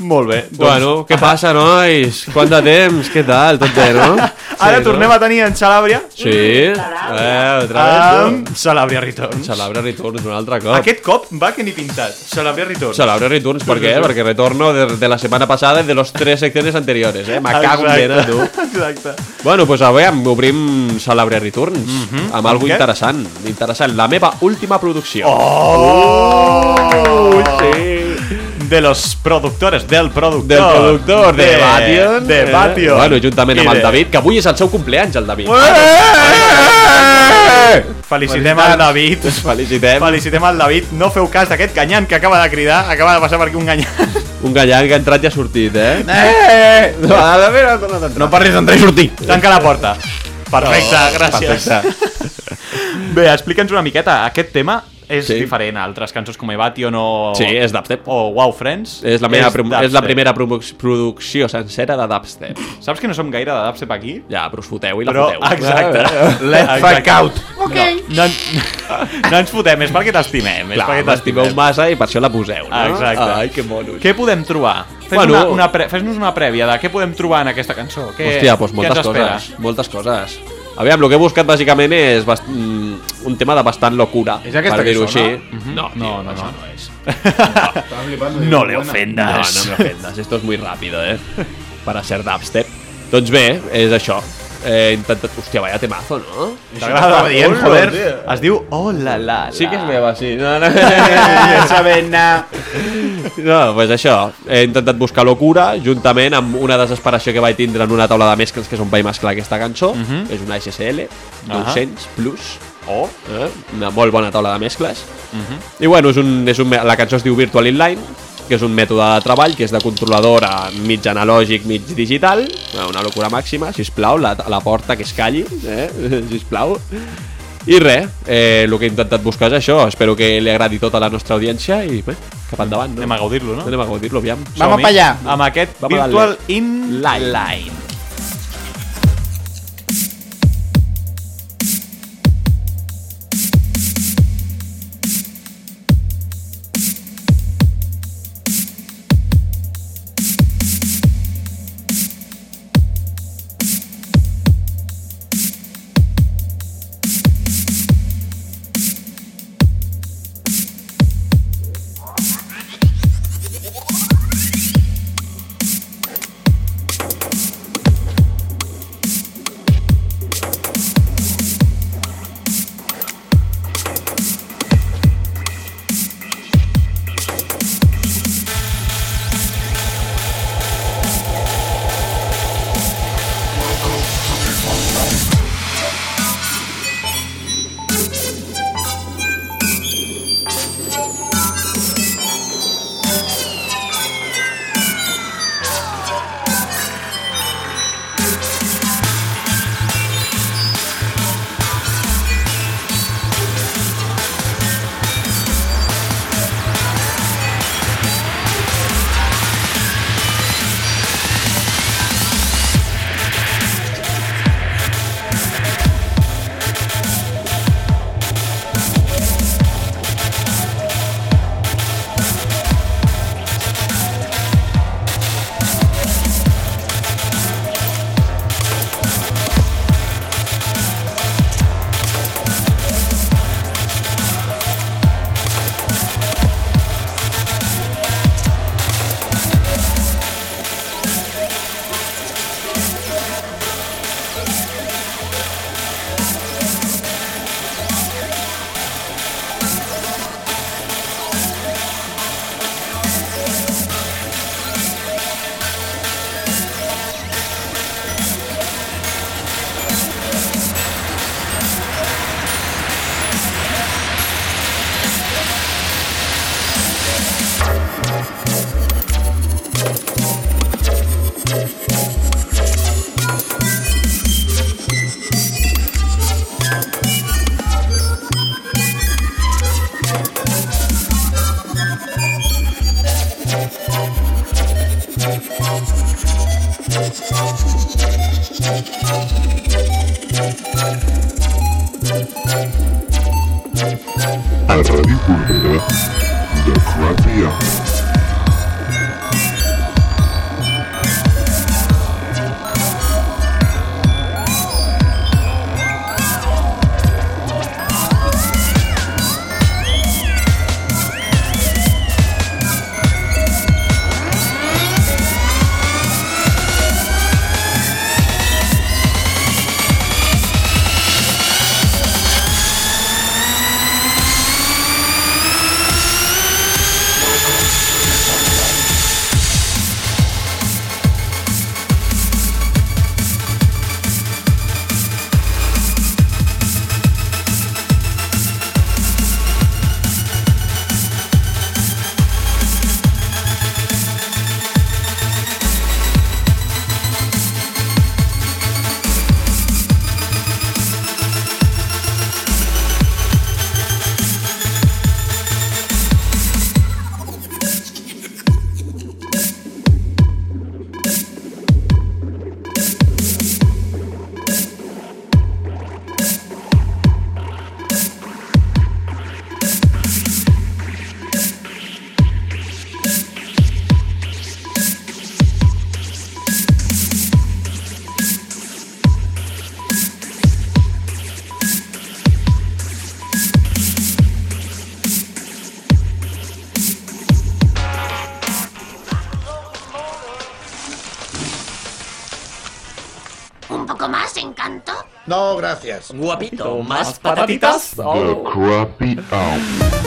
Molt bé. Doncs, Bueno, què passa, nois? Quant de temps? Què tal? Tot bé, no? ara tornem a tenir en Salàbria Sí? Eh, otra vez, amb Salàbria Returns. Celebra Returns un altre cop. Aquest cop va que ni pintat. Salàbria Returns. Celebra Returns, ¿por qué? Porque retorno de, de la semana pasada y de los tres secciones anteriores, eh? Me cago en tu. Exacte. Bueno, pues avui em obrim Celebre Returns amb algo Amb què? interessant. Interessant. La meva última producció. Oh! sí! De los productores, del productor. Del productor de, Bation. De eh? Bation. Bueno, juntament amb el David, que avui és el seu cumpleaños, el David. Felicitem al David. Felicitem. Felicitem al David. No feu cas d'aquest ganyant que acaba de cridar. Acaba de passar per aquí un ganyant. Un gallant que ha entrat i ha sortit, eh? Eh! No, a veure, ha tornat a entrar. No parlis d'entrar i sortir. Tanca la porta. Perfecte, gràcies. Perfecte. Bé, explica'ns una miqueta. Aquest tema és Sí. diferent a altres cançons com Evatio o... Sí, és dubstep. O Wow Friends. És la, meva, prim- és la primera produ- producció sencera de dubstep. Saps que no som gaire de dubstep aquí? Ja, però us foteu i la Però, foteu. exacte. Let's fuck out. Ok. No, no, no ens fotem, és perquè t'estimem. És Clar, perquè m'estimeu massa i per això la poseu, no? Exacte. Ai, que monos. Què podem trobar? Fes-nos Bueno. una, una pre fes una prèvia de què podem trobar en aquesta cançó. Què, Hòstia, doncs moltes coses. Moltes coses. Aviam, el que he buscat bàsicament és bast... mm, un tema de bastant locura. És aquesta per que sona? així. No, No, tio, no, això no. no és. No digo, le ofendas. No, no me ofendas, esto es muy rápido, eh? Para ser dubstep. Doncs bé, és això. He intentat... Hòstia, vaya temazo, no? T'agrada? dient, joder. tio. Es diu Oh la la la. Sí que és meva, sí. No, no. Ja saben, na. No, pues això, he intentat buscar locura juntament amb una desesperació que vaig tindre en una taula de mescles que és on vaig mesclar aquesta cançó, Mhm. és una SSL, Ahà. 200 plus, Oh. eh? una molt bona taula de mescles. Mhm. I bueno, és un, és un, la cançó es diu Virtual Inline, que és un mètode de treball que és de controladora mig analògic, mig digital, una locura màxima, si plau, la, la porta que es calli, eh? si plau. I res, eh, el que he intentat buscar és això, espero que li agradi tota la nostra audiència i bé, cap endavant, no? Anem a gaudir-lo, no? Anem a gaudir-lo, aviam. Vamos Som-hi. pa allá. Amb aquest Vamos a Virtual darle. In Line. Poco más, encanto? No, gracias. Guapito, más patatitas. The crappy hour.